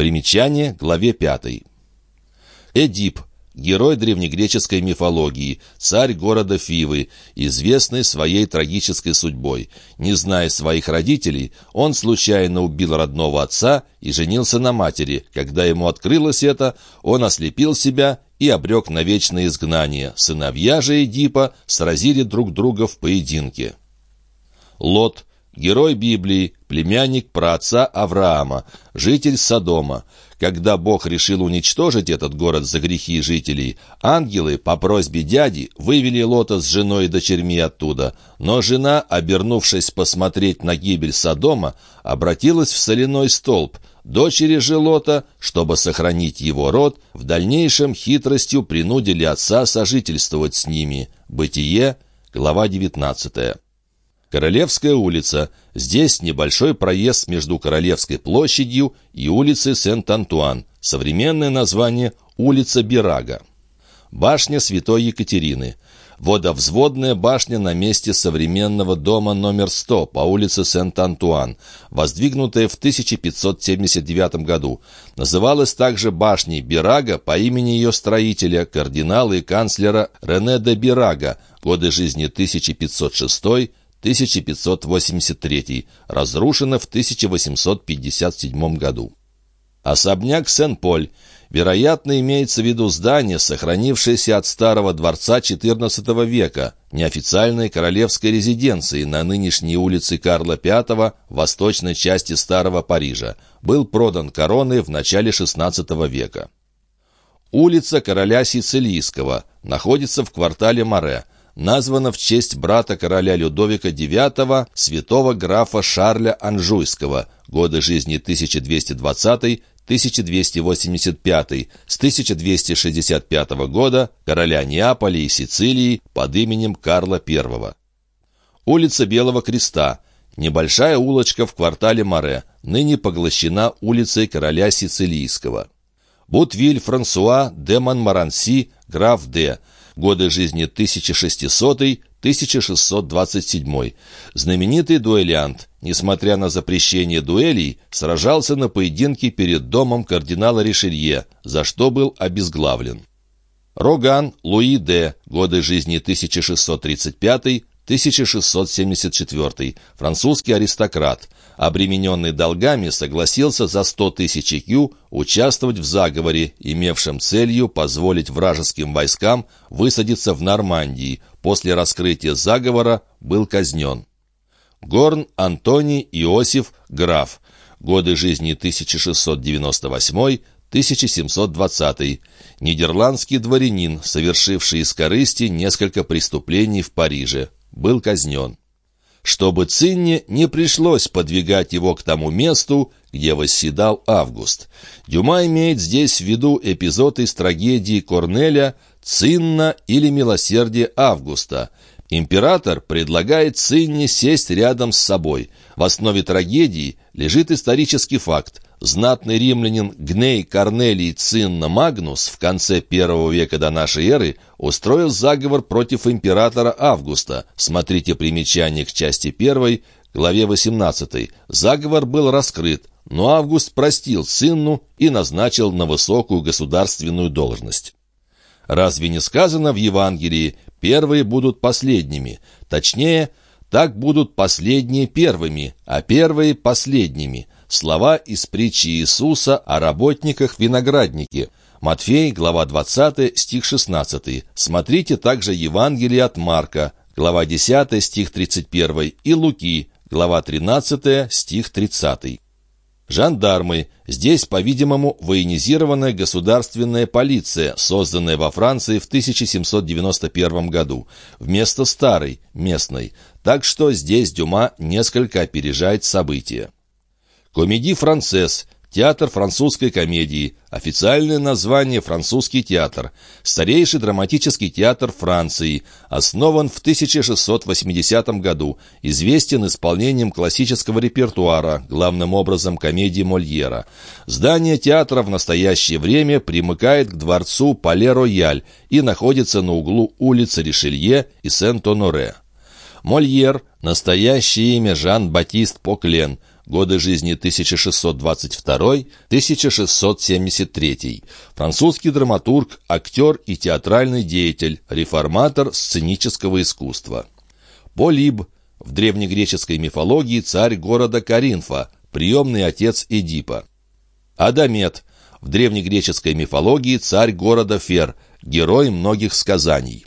Примечание, главе 5. Эдип, герой древнегреческой мифологии, царь города Фивы, известный своей трагической судьбой. Не зная своих родителей, он случайно убил родного отца и женился на матери. Когда ему открылось это, он ослепил себя и обрек на вечное изгнание. Сыновья же Эдипа сразили друг друга в поединке. Лот, герой Библии, племянник праотца Авраама, житель Содома. Когда Бог решил уничтожить этот город за грехи жителей, ангелы по просьбе дяди вывели Лота с женой и дочерьми оттуда. Но жена, обернувшись посмотреть на гибель Содома, обратилась в соляной столб. Дочери же Лота, чтобы сохранить его род, в дальнейшем хитростью принудили отца сожительствовать с ними. Бытие, глава 19. Королевская улица. Здесь небольшой проезд между Королевской площадью и улицей Сент-Антуан. Современное название – улица Бирага. Башня Святой Екатерины. Водовзводная башня на месте современного дома номер 100 по улице Сент-Антуан, воздвигнутая в 1579 году. Называлась также башней Бирага по имени ее строителя, кардинала и канцлера Рене де Бирага, годы жизни 1506 1583, разрушена в 1857 году. Особняк Сен-Поль. Вероятно, имеется в виду здание, сохранившееся от старого дворца XIV века, неофициальной королевской резиденции на нынешней улице Карла V, восточной части Старого Парижа. Был продан короной в начале XVI века. Улица короля Сицилийского находится в квартале Море названа в честь брата короля Людовика IX, святого графа Шарля Анжуйского, годы жизни 1220-1285, с 1265 года короля Неаполя и Сицилии под именем Карла I. Улица Белого Креста, небольшая улочка в квартале Море, ныне поглощена улицей короля Сицилийского. Бутвиль Франсуа де Монмаранси, граф Д., годы жизни 1600-1627. Знаменитый дуэлянт, несмотря на запрещение дуэлей, сражался на поединке перед домом кардинала Ришелье, за что был обезглавлен. Роган Луи Д. Годы жизни 1635 1674, французский аристократ, обремененный долгами, согласился за 100 тысяч икю участвовать в заговоре, имевшем целью позволить вражеским войскам высадиться в Нормандии. После раскрытия заговора был казнен. Горн Антоний Иосиф Граф. Годы жизни 1698-1720. Нидерландский дворянин, совершивший из корысти несколько преступлений в Париже был казнен. Чтобы Цинне не пришлось подвигать его к тому месту, где восседал Август. Дюма имеет здесь в виду эпизод из трагедии Корнеля «Цинна» или «Милосердие Августа». Император предлагает Цинне сесть рядом с собой. В основе трагедии лежит исторический факт. Знатный римлянин Гней Корнелий Цинна Магнус в конце первого века до нашей эры устроил заговор против императора Августа. Смотрите примечание к части первой, главе 18. Заговор был раскрыт, но Август простил Цинну и назначил на высокую государственную должность. Разве не сказано в Евангелии «первые будут последними»? Точнее, так будут последние первыми, а первые последними – слова из притчи Иисуса о работниках винограднике. Матфей, глава 20, стих 16. Смотрите также Евангелие от Марка, глава 10, стих 31, и Луки, глава 13, стих 30. Жандармы. Здесь, по-видимому, военизированная государственная полиция, созданная во Франции в 1791 году, вместо старой, местной. Так что здесь Дюма несколько опережает события. Комедий «Францесс» – театр французской комедии, официальное название «Французский театр», старейший драматический театр Франции, основан в 1680 году, известен исполнением классического репертуара, главным образом комедии Мольера. Здание театра в настоящее время примыкает к дворцу Пале-Рояль и находится на углу улицы Ришелье и Сент-Оноре. Мольер, настоящее имя Жан-Батист Поклен – годы жизни 1622-1673, французский драматург, актер и театральный деятель, реформатор сценического искусства. Полиб, в древнегреческой мифологии царь города Каринфа, приемный отец Эдипа. Адамет, в древнегреческой мифологии царь города Фер, герой многих сказаний.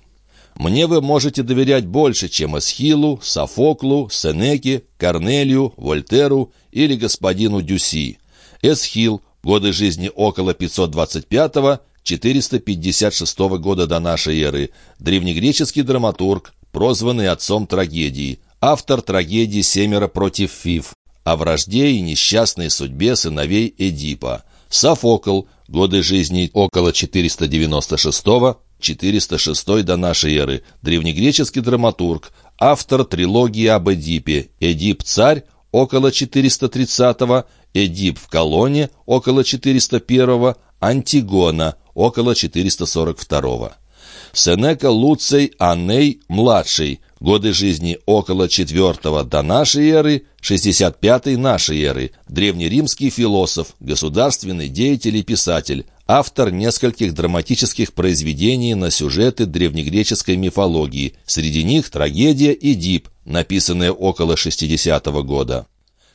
Мне вы можете доверять больше, чем Эсхилу, Софоклу, Сенеке, Корнелию, Вольтеру или господину Дюси. Эсхил, годы жизни около 525-456 года до нашей эры, древнегреческий драматург, прозванный отцом трагедии, автор трагедии «Семеро против Фив», о вражде и несчастной судьбе сыновей Эдипа. Софокл, годы жизни около 496-406 до нашей эры, древнегреческий драматург, автор трилогии об Эдипе «Эдип-царь» около 430-го, «Эдип в колонне» около 401-го, «Антигона» около 442-го. Сенека Луций Анней младший, годы жизни около 4 до нашей эры, 65 нашей эры, древнеримский философ, государственный деятель и писатель, автор нескольких драматических произведений на сюжеты древнегреческой мифологии, среди них трагедия «Эдип», написанная около 60 -го года.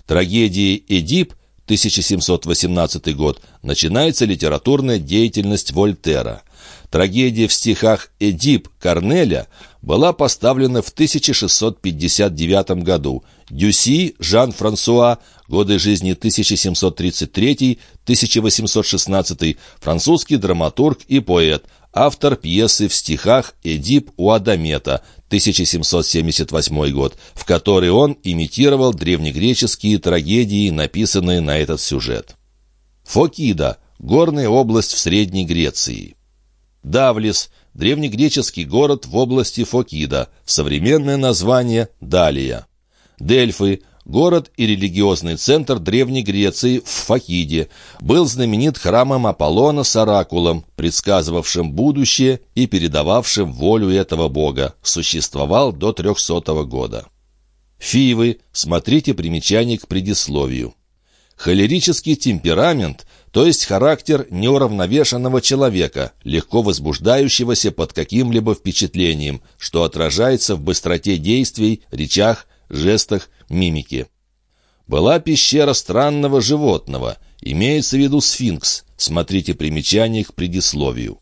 Трагедией «Эдип» 1718 год начинается литературная деятельность Вольтера. Трагедия в стихах «Эдип» Корнеля была поставлена в 1659 году. Дюси Жан-Франсуа, годы жизни 1733-1816, французский драматург и поэт, автор пьесы в стихах «Эдип у Адамета» 1778 год, в которой он имитировал древнегреческие трагедии, написанные на этот сюжет. Фокида – горная область в Средней Греции. Давлис – древнегреческий город в области Фокида, современное название – Далия. Дельфы – город и религиозный центр Древней Греции в Фокиде, был знаменит храмом Аполлона с оракулом, предсказывавшим будущее и передававшим волю этого бога, существовал до 300 года. Фивы, смотрите примечание к предисловию. Холерический темперамент то есть характер неуравновешенного человека, легко возбуждающегося под каким-либо впечатлением, что отражается в быстроте действий, речах, жестах, мимике. Была пещера странного животного, имеется в виду сфинкс, смотрите примечание к предисловию.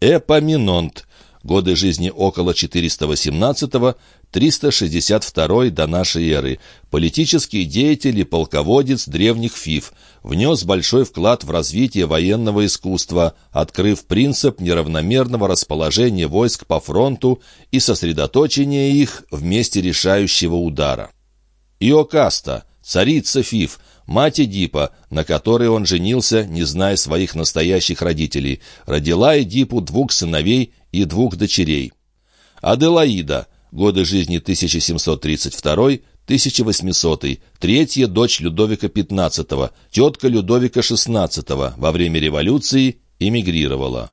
Эпоминонт, годы жизни около 418-362 до нашей эры, политический деятель и полководец древних фиф, внес большой вклад в развитие военного искусства, открыв принцип неравномерного расположения войск по фронту и сосредоточения их в месте решающего удара. Иокаста, царица Фиф, мать Эдипа, на которой он женился, не зная своих настоящих родителей, родила Эдипу двух сыновей и двух дочерей. Аделаида, годы жизни 1732-1800, третья дочь Людовика XV, тетка Людовика XVI, во время революции эмигрировала.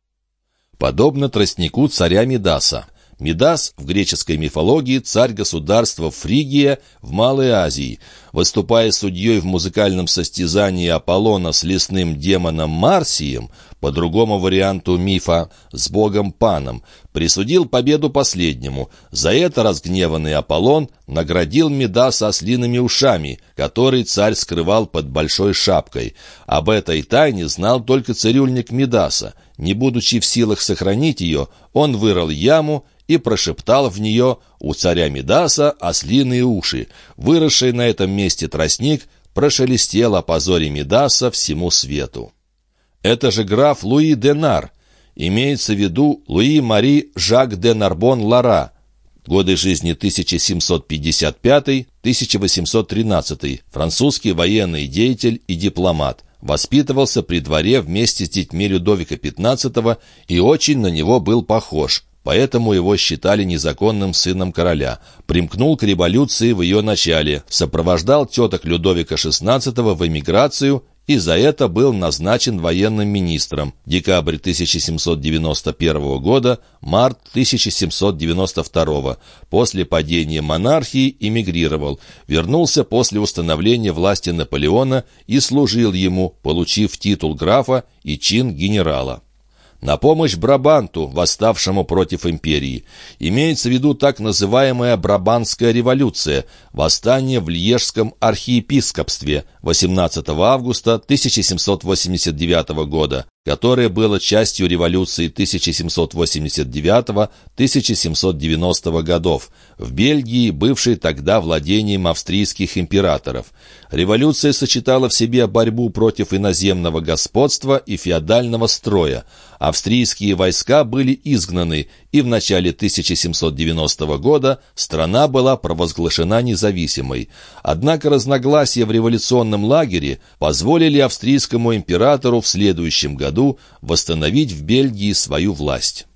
Подобно тростнику царя Мидаса. Мидас в греческой мифологии царь государства Фригия в Малой Азии. Выступая судьей в музыкальном состязании Аполлона с лесным демоном Марсием, по другому варианту мифа, с богом Паном, присудил победу последнему. За это разгневанный Аполлон наградил Медаса ослиными ушами, которые царь скрывал под большой шапкой. Об этой тайне знал только цирюльник Медаса. Не будучи в силах сохранить ее, он вырыл яму и прошептал в нее «У царя Медаса ослиные уши». Выросший на этом месте тростник прошелестел о позоре Медаса всему свету. Это же граф Луи де Нар. Имеется в виду Луи-Мари Жак де Нарбон-Лара. Годы жизни 1755-1813. Французский военный деятель и дипломат. Воспитывался при дворе вместе с детьми Людовика XV и очень на него был похож поэтому его считали незаконным сыном короля. Примкнул к революции в ее начале, сопровождал теток Людовика XVI в эмиграцию и за это был назначен военным министром декабрь 1791 года, март 1792. После падения монархии эмигрировал, вернулся после установления власти Наполеона и служил ему, получив титул графа и чин генерала на помощь Брабанту, восставшему против империи. Имеется в виду так называемая Брабантская революция, восстание в Льежском архиепископстве 18 августа 1789 года, которое было частью революции 1789-1790 годов, в Бельгии, бывшей тогда владением австрийских императоров. Революция сочетала в себе борьбу против иноземного господства и феодального строя. Австрийские войска были изгнаны, и в начале 1790 года страна была провозглашена независимой. Однако разногласия в революционном лагере позволили австрийскому императору в следующем году восстановить в Бельгии свою власть.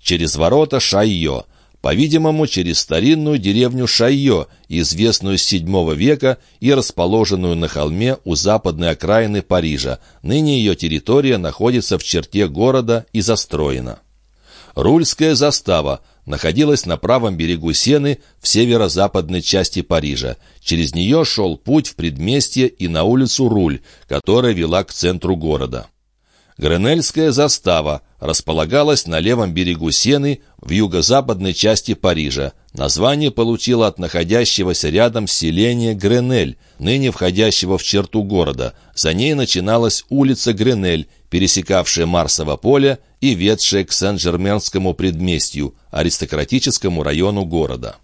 Через ворота Шайо – по-видимому, через старинную деревню Шайо, известную с VII века и расположенную на холме у западной окраины Парижа. Ныне ее территория находится в черте города и застроена. Рульская застава находилась на правом берегу Сены в северо-западной части Парижа. Через нее шел путь в предместье и на улицу Руль, которая вела к центру города. Гренельская застава располагалась на левом берегу Сены в юго-западной части Парижа. Название получило от находящегося рядом селения Гренель, ныне входящего в черту города. За ней начиналась улица Гренель, пересекавшая Марсово поле и ведшая к Сен-Жерменскому предместью, аристократическому району города.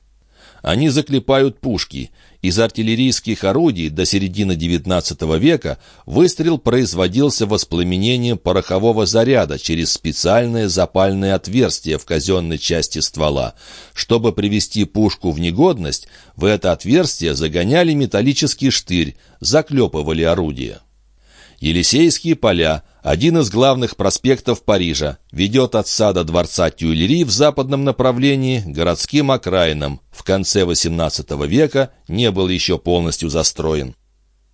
Они заклепают пушки. Из артиллерийских орудий до середины XIX века выстрел производился воспламенением порохового заряда через специальное запальное отверстие в казенной части ствола. Чтобы привести пушку в негодность, в это отверстие загоняли металлический штырь, заклепывали орудие. Елисейские поля – один из главных проспектов Парижа, ведет от сада дворца Тюильри в западном направлении городским окраинам. В конце XVIII века не был еще полностью застроен.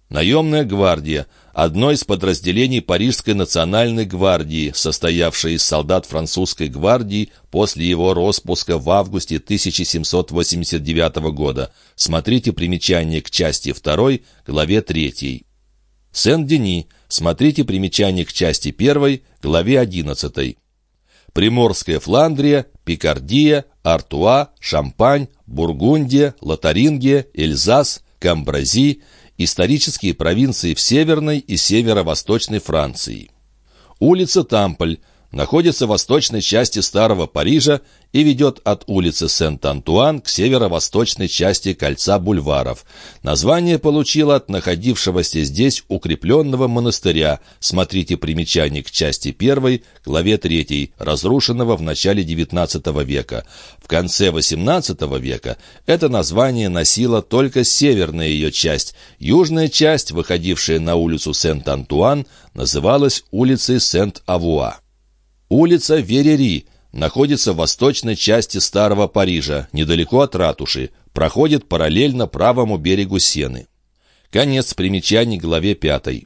Наемная гвардия – одно из подразделений Парижской национальной гвардии, состоявшее из солдат французской гвардии после его распуска в августе 1789 года. Смотрите примечание к части 2, главе 3. Сен-Дени – Смотрите примечание к части 1, главе 11. Приморская Фландрия, Пикардия, Артуа, Шампань, Бургундия, Лотарингия, Эльзас, Камбрази – исторические провинции в Северной и Северо-Восточной Франции. Улица Тамполь находится в восточной части Старого Парижа и ведет от улицы Сент-Антуан к северо-восточной части кольца бульваров. Название получило от находившегося здесь укрепленного монастыря, смотрите примечание к части 1, главе 3, разрушенного в начале XIX века. В конце XVIII века это название носило только северная ее часть. Южная часть, выходившая на улицу Сент-Антуан, называлась улицей Сент-Авуа. Улица Верери находится в восточной части Старого Парижа, недалеко от ратуши, проходит параллельно правому берегу Сены. Конец примечаний главе 5.